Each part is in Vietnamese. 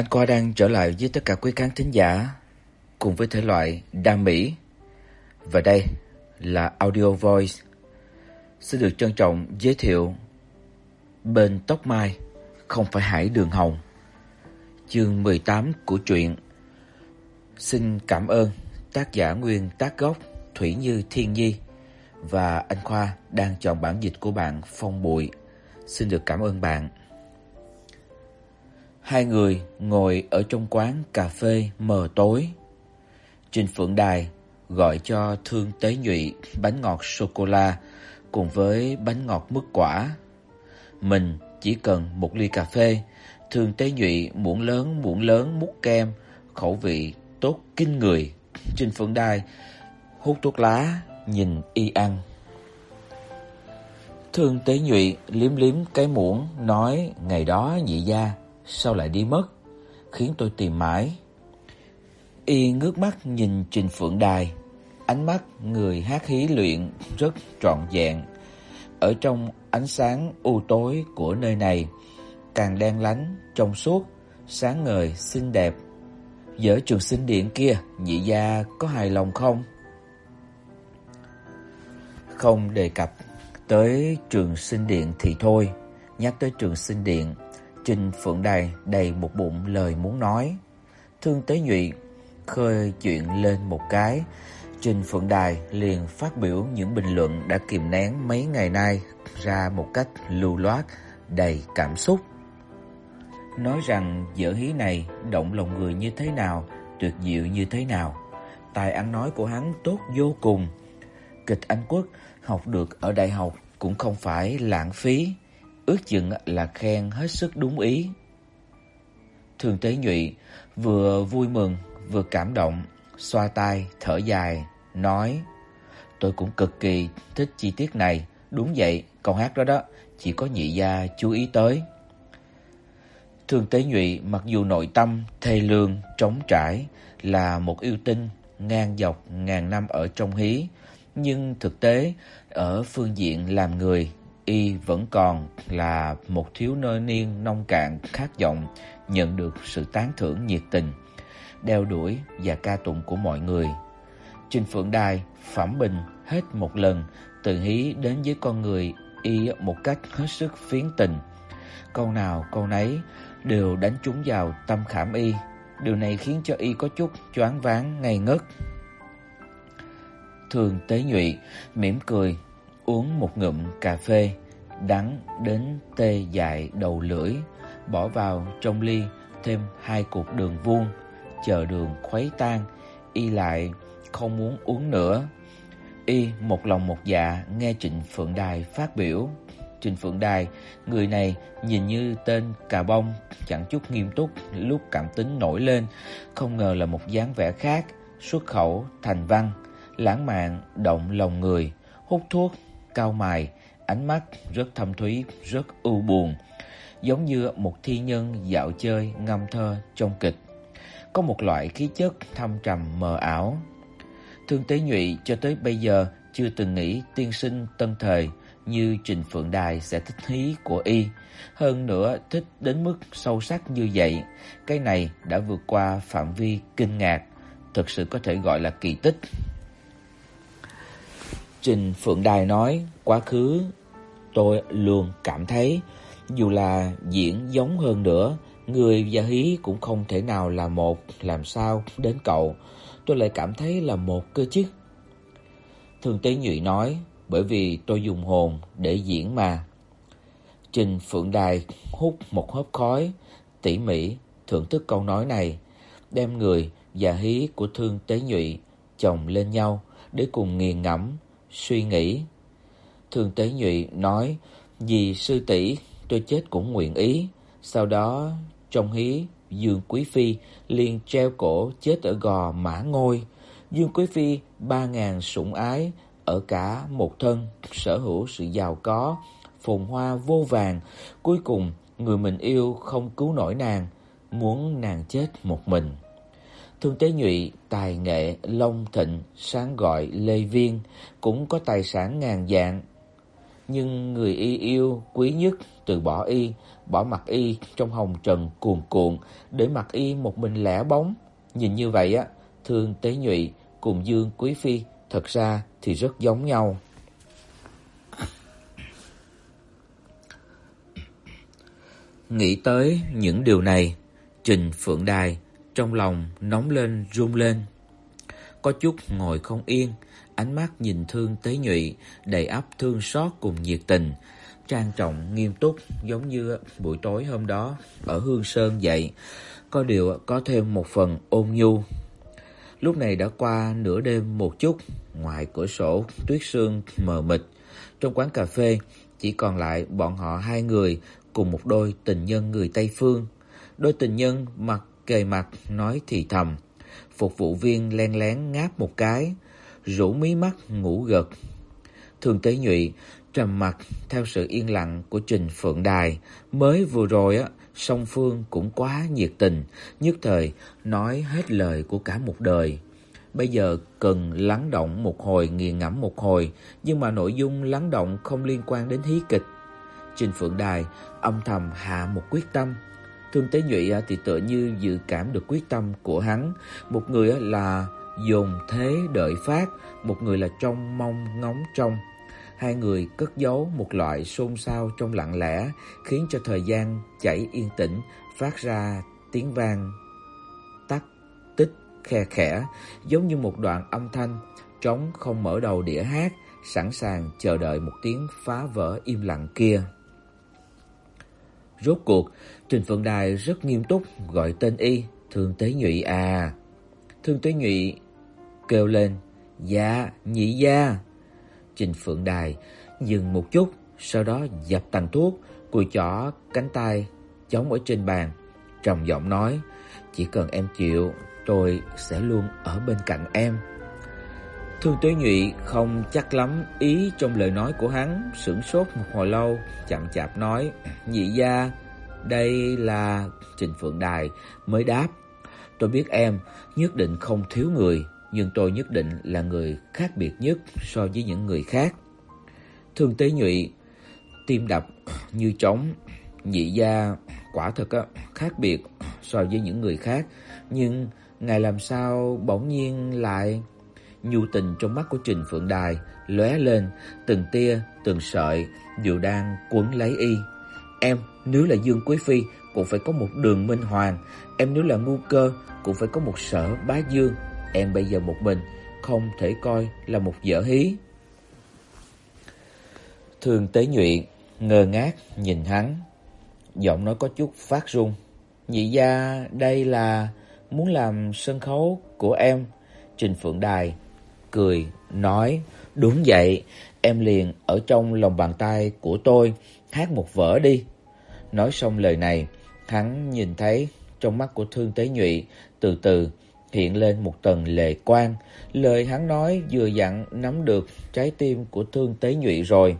Anh Khoa đang trở lại với tất cả quý khán thính giả cùng với thể loại đam mỹ. Và đây là Audio Voice. Xin được trân trọng giới thiệu Bên tóc mai không phải hải đường hồng. Chương 18 của truyện. Xin cảm ơn tác giả nguyên tác gốc, Thủy Như Thiên Nhi và anh Khoa đang chọn bản dịch của bạn Phong Bụi. Xin được cảm ơn bạn. Hai người ngồi ở trong quán cà phê mờ tối. Trình Phượng Đài gọi cho Thương Tế Nhụy bánh ngọt sô cô la cùng với bánh ngọt mứt quả. Mình chỉ cần một ly cà phê, Thương Tế Nhụy muỗng lớn muỗng lớn múc kem, khẩu vị tốt kinh người. Trình Phượng Đài hút thuốc lá, nhìn y ăn. Thương Tế Nhụy liếm liếm cái muỗng nói ngày đó nhị gia sao lại đi mất, khiến tôi tìm mãi. Y ngước mắt nhìn Trình Phượng Đài, ánh mắt người hát hí luyện rất trọn vẹn. Ở trong ánh sáng u tối của nơi này, càng đen lánh, trong suốt, sáng ngời, xinh đẹp. Giữa trường sinh điện kia, nhị gia có hài lòng không? Không đề cập tới trường sinh điện thì thôi, nhắc tới trường sinh điện, Trình Phượng Đài đầy một bụng lời muốn nói. Thương Tế Nhụy khơi chuyện lên một cái, Trình Phượng Đài liền phát biểu những bình luận đã kìm nén mấy ngày nay ra một cách lưu loát, đầy cảm xúc. Nói rằng dở hí này động lòng người như thế nào, tuyệt diệu như thế nào. Tài ăn nói của hắn tốt vô cùng. Kịch Anh Quốc học được ở đại học cũng không phải lãng phí ước chừng là khen hết sức đúng ý. Thường Tế Nhụy vừa vui mừng vừa cảm động, xoa tay thở dài, nói: "Tôi cũng cực kỳ thích chi tiết này, đúng vậy, câu hát đó đó, chỉ có nhị gia chú ý tới." Thường Tế Nhụy mặc dù nội tâm thê lương, trống trải là một yêu tinh ngang dọc ngàn năm ở trong hí, nhưng thực tế ở phương diện làm người y vẫn còn là một thiếu niên nông cạn khát vọng nhận được sự tán thưởng nhiệt tình, đeo đuổi và ca tụng của mọi người. Trình Phượng Đài phẩm bình hết một lần từ hí đến với con người y một cách hết sức phiến tình. Câu nào câu nấy đều đánh trúng vào tâm khảm y, điều này khiến cho y có chút choáng váng ngây ngất. Thường Tế Nhụy mỉm cười uống một ngụm cà phê đắng đến tê dại đầu lưỡi, bỏ vào trong ly thêm hai cục đường vuông, chờ đường khuấy tan, y lại không muốn uống nữa. Y một lòng một dạ nghe Trịnh Phượng Đài phát biểu. Trịnh Phượng Đài, người này nhìn như tên cà bông, chẳng chút nghiêm túc, lúc cảm tính nổi lên, không ngờ là một dáng vẻ khác, xuất khẩu thành văn, lãng mạn động lòng người, hút thuốc, cao mài, ánh mắt rất thâm thúy, rất u buồn, giống như một thi nhân dạo chơi ngâm thơ trong kịch. Có một loại khí chất thâm trầm mờ ảo. Thương Tế Nhụy cho tới bây giờ chưa từng nghĩ tiên sinh tân thời như Trình Phượng Đài sẽ thích hí của y, hơn nữa thích đến mức sâu sắc như vậy, cái này đã vượt qua phạm vi kinh ngạc, thực sự có thể gọi là kỳ tích. Trình Phượng Đài nói, quá khứ tôi luôn cảm thấy dù là diễn giống hơn nữa, người và hí cũng không thể nào là một, làm sao đến cậu, tôi lại cảm thấy là một cơ chứ. Thường Tế Nhụy nói, bởi vì tôi dùng hồn để diễn mà. Trình Phượng Đài hút một hớp khói, tỉ mỉ thưởng thức câu nói này, đem người và hí của Thương Tế Nhụy chồng lên nhau để cùng nghiền ngẫm, suy nghĩ Thường Tế Nhụy nói, vì sư tỷ tôi chết cũng nguyện ý. Sau đó, trong hí, Dương Quý Phi liền treo cổ chết ở gò mã ngôi. Dương Quý Phi ba ngàn sủng ái, ở cả một thân, sở hữu sự giàu có, phồn hoa vô vàng. Cuối cùng, người mình yêu không cứu nổi nàng, muốn nàng chết một mình. Thương Tế Nhụy tài nghệ long thịnh sáng gọi Lê Viên cũng có tài sản ngàn dạng nhưng người y yêu quý nhất từ bỏ y, bỏ mặt y trong hồng trần cuồn cuộn để mặc y một mình lẻ bóng. Nhìn như vậy á, Thương Tế Nhụy cùng Dương Quý phi thật ra thì rất giống nhau. Nghĩ tới những điều này, Trình Phượng Đài trong lòng nóng lên run lên. Có chút ngồi không yên, ánh mắt nhìn Thương Tế Nhụy đầy ắp thương xót cùng nhiệt tình, trang trọng nghiêm túc giống như buổi tối hôm đó ở Hương Sơn vậy, có điều có thêm một phần ôn nhu. Lúc này đã qua nửa đêm một chút, ngoài cửa sổ tuyết sương mờ mịt, trong quán cà phê chỉ còn lại bọn họ hai người cùng một đôi tình nhân người Tây phương. Đôi tình nhân mặt kề mặt nói thì thầm. Phục vụ viên len lén ngáp một cái, rủ mí mắt ngủ gật. Thường Tế Nhụy trầm mặt theo sự yên lặng của Trình Phượng Đài, mới vừa rồi á, song phương cũng quá nhiệt tình, nhất thời nói hết lời của cả một đời. Bây giờ cần lắng động một hồi, nghiền ngẫm một hồi, nhưng mà nội dung lắng động không liên quan đến hí kịch. Trình Phượng Đài âm thầm hạ một quyết tâm. Thương Tế Nhụy thì tựa như dự cảm được quyết tâm của hắn, một người là dùng thế đợi phát, một người là trong mong ngóng trong. Hai người cất giấu một loại xôn xao trong lặng lẽ, khiến cho thời gian chảy yên tĩnh, phát ra tiếng vang tắc tích khe khẽ, giống như một đoạn âm thanh trống không mở đầu đĩa hát, sẵn sàng chờ đợi một tiếng phá vỡ im lặng kia. Rốt cuộc, Trình Phượng Đài rất nghiêm túc gọi tên y, Thương Tế Nhụy à. Thương Tế Nhụy kêu lên, "Dạ, nhị gia." Trình Phượng Đài dừng một chút, sau đó dập tàn thuốc, cùi chỏ cánh tay chống ở trên bàn, trầm giọng nói, "Chỉ cần em chịu, tôi sẽ luôn ở bên cạnh em." Thương Tuế Nhụy không chắc lắm ý trong lời nói của hắn, sững sốt một hồi lâu, chậm chạp nói: "Nhị gia, đây là Trình Phượng Đài mới đáp, tôi biết em nhất định không thiếu người, nhưng tôi nhất định là người khác biệt nhất so với những người khác." Thương Tế Nhụy tim đập như trống, nhị gia quả thật á khác biệt so với những người khác, nhưng ngài làm sao bỗng nhiên lại nhu tình trong mắt của Trình Phượng Đài lóe lên, từng tia, từng sợi đều đang quấn lấy y. Em nếu là Dương Quý phi cũng phải có một Đường Minh Hoàng, em nếu là ngu cơ cũng phải có một Sở Bá Dương, em bây giờ một mình không thể coi là một dở hí. Thường Tế Nhụy ngơ ngác nhìn hắn, giọng nói có chút phát run. Nhị gia, đây là muốn làm sân khấu của em. Trình Phượng Đài cười nói: "Đúng vậy, em liền ở trong lòng bàn tay của tôi hát một vở đi." Nói xong lời này, hắn nhìn thấy trong mắt của Thương Tế Nhụy từ từ hiện lên một tầng lệ quang, lời hắn nói vừa dặn nắm được trái tim của Thương Tế Nhụy rồi.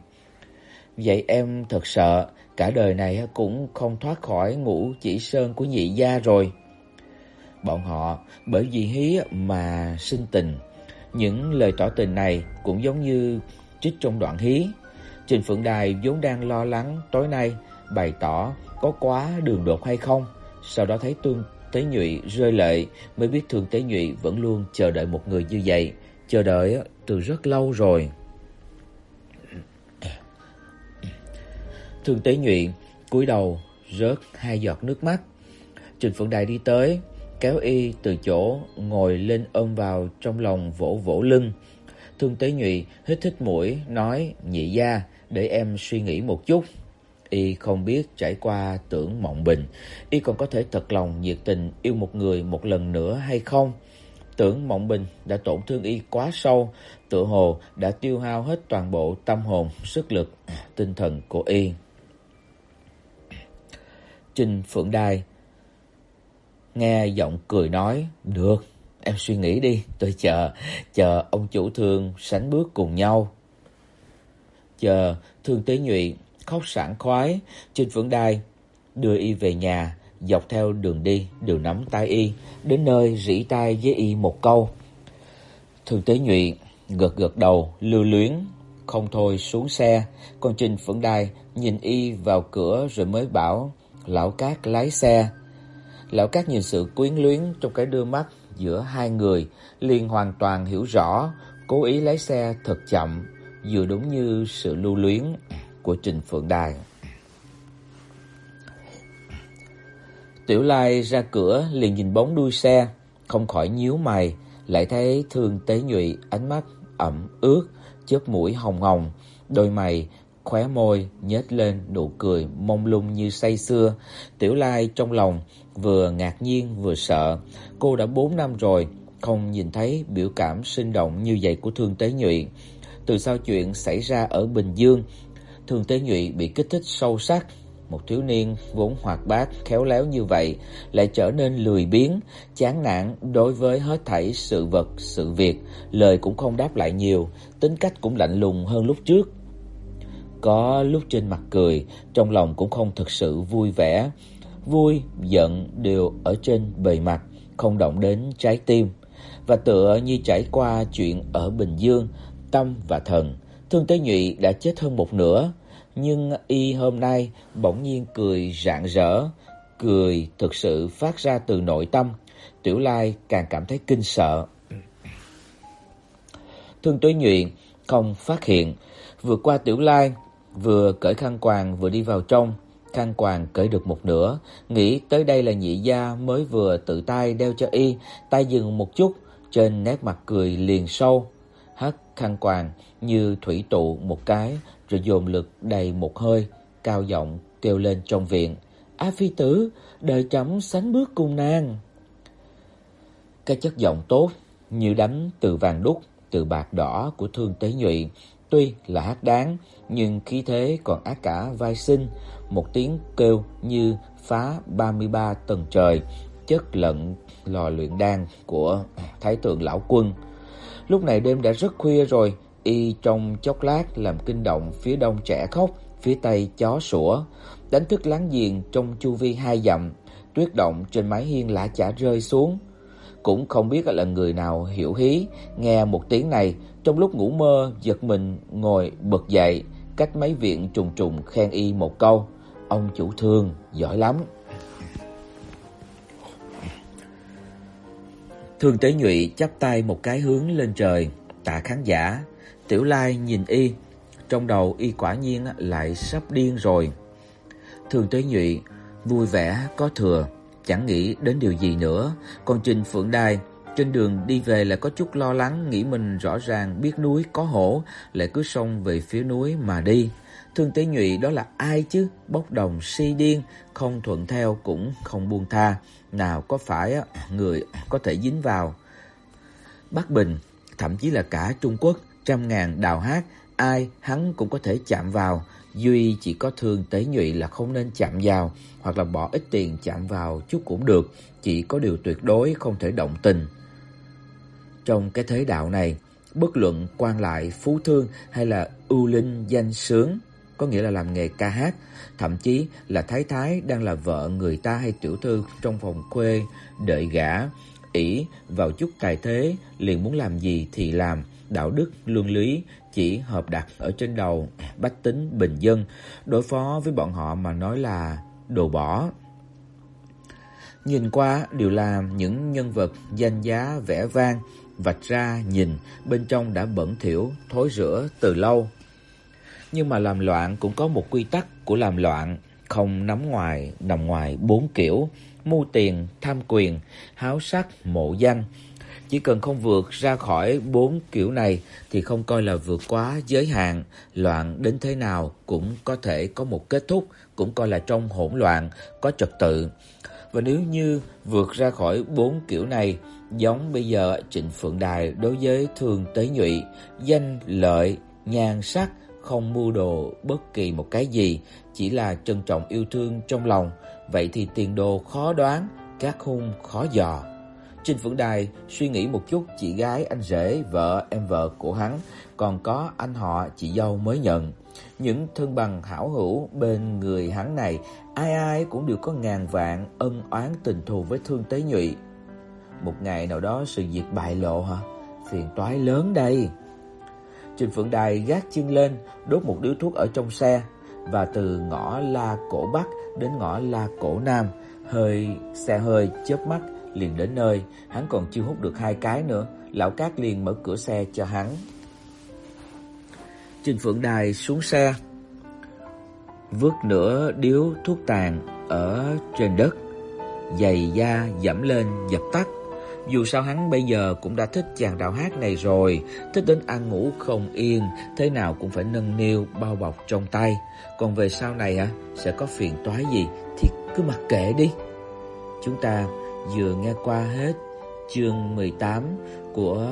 Vậy em thật sợ cả đời này cũng không thoát khỏi ngũ chỉ sơn của nhị gia rồi. Bọn họ bởi vì hí mà sinh tình, những lời tỏ tình này cũng giống như trích trong đoạn hí. Trình Phượng Đài vốn đang lo lắng tối nay bày tỏ có quá đường đột hay không, sau đó thấy Tương Tế Nhụy rơi lệ mới biết Thường Tế Nhụy vẫn luôn chờ đợi một người như vậy, chờ đợi từ rất lâu rồi. Thường Tế Nhụy cúi đầu rớt hai giọt nước mắt. Trình Phượng Đài đi tới, kéo y từ chỗ ngồi lên ôm vào trong lòng vỗ vỗ lưng. Thương Tế Nhụy hít hít mũi nói: "Nhị gia, để em suy nghĩ một chút." Y không biết trải qua tưởng mộng bình, y còn có thể thật lòng nhiệt tình yêu một người một lần nữa hay không? Tưởng Mộng Bình đã tổn thương y quá sâu, tựa hồ đã tiêu hao hết toàn bộ tâm hồn, sức lực, tinh thần của y. Trình Phượng Đài nghe giọng cười nói, "Được, em suy nghĩ đi, tôi chờ, chờ ông chủ thương sánh bước cùng nhau." Chờ Thương Tế Nhụy khóc sảng khoái, Trình Phượng Đài đưa y về nhà, dọc theo đường đi đều nắm tay y, đến nơi rỉ tai với y một câu. thường Tế Nhụy gật gật đầu lưu luyến, không thôi xuống xe, còn Trình Phượng Đài nhìn y vào cửa rồi mới bảo Lão Cát lái xe. Lão Cát nhìn sự quyến luyến trong cái đưa mắt giữa hai người, liền hoàn toàn hiểu rõ, cố ý lái xe thật chậm, vừa đúng như sự lưu luyến của Trình Phượng Đài. Tiểu Lai ra cửa liền nhìn bóng đuôi xe, không khỏi nhíu mày, lại thấy Thương Tế Nhụy ánh mắt ẩm ướt, chớp mũi hồng hồng, đôi mày khóe môi nhếch lên nụ cười mông lung như say sưa. Tiểu Lai trong lòng vừa ngạc nhiên vừa sợ, cô đã 4 năm rồi không nhìn thấy biểu cảm sinh động như vậy của Thương Tế Nhụy. Từ sau chuyện xảy ra ở Bình Dương, Thương Tế Nhụy bị kích thích sâu sắc, một thiếu niên vốn hoạt bát, khéo léo như vậy lại trở nên lười biếng, chán nản đối với hết thảy sự vật, sự việc, lời cũng không đáp lại nhiều, tính cách cũng lạnh lùng hơn lúc trước. Có lúc trên mặt cười, trong lòng cũng không thực sự vui vẻ, vui, giận đều ở trên bề mặt, không động đến trái tim. Và tựa như trải qua chuyện ở Bình Dương, tâm và thần, Thương Tế Nhụy đã chết hơn một nửa, nhưng y hôm nay bỗng nhiên cười rạng rỡ, cười thực sự phát ra từ nội tâm. Tiểu Lai càng cảm thấy kinh sợ. Thương Tuế Nhụy không phát hiện, vừa qua Tiểu Lai, vừa cởi khăn quàng vừa đi vào trong, khăn quàng cởi được một nửa, nghĩ tới đây là nhị gia mới vừa tự tay đeo cho y, tay dừng một chút, trên nét mặt cười liền sâu, hất khăn quàng như thủy tụ một cái, rồi dồn lực đầy một hơi, cao giọng kêu lên trong viện: "A phi tử, đợi chấm sánh bước cùng nàng." Cái chất giọng tốt như đắm từ vàng đúc, từ bạc đỏ của Thương Tế Nhụy, tuy là hát đáng, nhưng khí thế còn ác cả vai sinh, một tiếng kêu như phá 33 tầng trời, chất lận lò luyện đan của Thái thượng lão quân. Lúc này đêm đã rất khuya rồi, y trong chốc lát làm kinh động phía đông trẻ khóc, phía tây chó sủa, đánh thức láng giềng trong chu vi hai dặm, tuyết động trên mái hiên lã chả rơi xuống. Cũng không biết là người nào hiểu hí, nghe một tiếng này, trong lúc ngủ mơ giật mình ngồi bật dậy, cách mấy viện trùng trùng khen y một câu, ông chủ thương giỏi lắm. Thường Tế Nhụy chắp tay một cái hướng lên trời, tạ khán giả. Tiểu Lai nhìn y, trong đầu y quả nhiên lại sắp điên rồi. Thường Tế Nhụy vui vẻ có thừa, chẳng nghĩ đến điều gì nữa, còn Trình Phượng Đài trên đường đi về là có chút lo lắng, nghĩ mình rõ ràng biết núi có hổ, lại cứ xông về phía núi mà đi. Thương Tế Nhụy đó là ai chứ? Bốc đồng si điên, không thuận theo cũng không buông tha, nào có phải người có thể dính vào. Bắc Bình, thậm chí là cả Trung Quốc, trăm ngàn đào hát, ai hắn cũng có thể chạm vào, duy chỉ có Thương Tế Nhụy là không nên chạm vào, hoặc là bỏ ít tiền chạm vào chút cũng được, chỉ có điều tuyệt đối không thể động tình. Trong cái thế đạo này, bất luận quan lại phú thương hay là ưu linh danh sướng có nghĩa là làm nghề ca hát, thậm chí là thái thái đang là vợ người ta hay tiểu thư trong phòng khuê đợi gả, ỷ vào chút tài thế liền muốn làm gì thì làm, đạo đức luân lý chỉ hợp đặt ở trên đầu à, bách tính bình dân, đối phó với bọn họ mà nói là đồ bỏ. Nhìn qua đều là những nhân vật danh giá vẻ vang, vạch ra nhìn bên trong đã bẩn thỉu, thối rữa từ lâu. Nhưng mà làm loạn cũng có một quy tắc của làm loạn, không nắm ngoài, nằm ngoài bốn kiểu: mưu tiền, tham quyền, háo sắc, mộ danh. Chỉ cần không vượt ra khỏi bốn kiểu này thì không coi là vượt quá giới hạn, loạn đến thế nào cũng có thể có một kết thúc, cũng coi là trong hỗn loạn có trật tự. Và nếu như vượt ra khỏi bốn kiểu này, giống bây giờ Trịnh Phượng Đài đối với Thường Tế Nhụy, danh lợi, nhan sắc không mưu đồ bất kỳ một cái gì, chỉ là trân trọng yêu thương trong lòng, vậy thì tiền đồ khó đoán, các hung khó dò. Trình Phượng Đài suy nghĩ một chút, chị gái anh rể, vợ em vợ của hắn, còn có anh họ chị dâu mới nhận. Những thân bằng hảo hữu bên người hắn này, ai ai cũng đều có ngàn vạn ân oán tình thù với Thương Tế Nhụy. Một ngày nào đó sự việc bại lộ hả? Phiền toái lớn đây. Trình Phượng Đài gác chân lên, đốt một điếu thuốc ở trong xe và từ ngõ La Cổ Bắc đến ngõ La Cổ Nam, hơi xe hơi chớp mắt liền đến nơi, hắn còn chưa hút được hai cái nữa, lão Cát liền mở cửa xe cho hắn. Trình Phượng Đài xuống xe, vứt nửa điếu thuốc tàn ở trên đất, giày da dẫm lên dập tắt. Dù sao hắn bây giờ cũng đã thích chàng đạo hát này rồi, thích đến ăn ngủ không yên, thế nào cũng phải nâng niu bao bọc trong tay. Còn về sau này á sẽ có phiền toái gì thì cứ mặc kệ đi. Chúng ta vừa nghe qua hết chương 18 của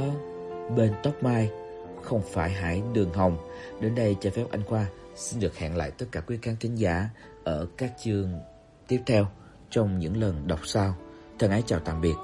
Bên tóc mai, không phải Hải Đường Hồng. Đến đây cho phép anh Khoa xin được hẹn lại tất cả quý khán thính giả ở các chương tiếp theo trong những lần đọc sau. Thân ái chào tạm biệt.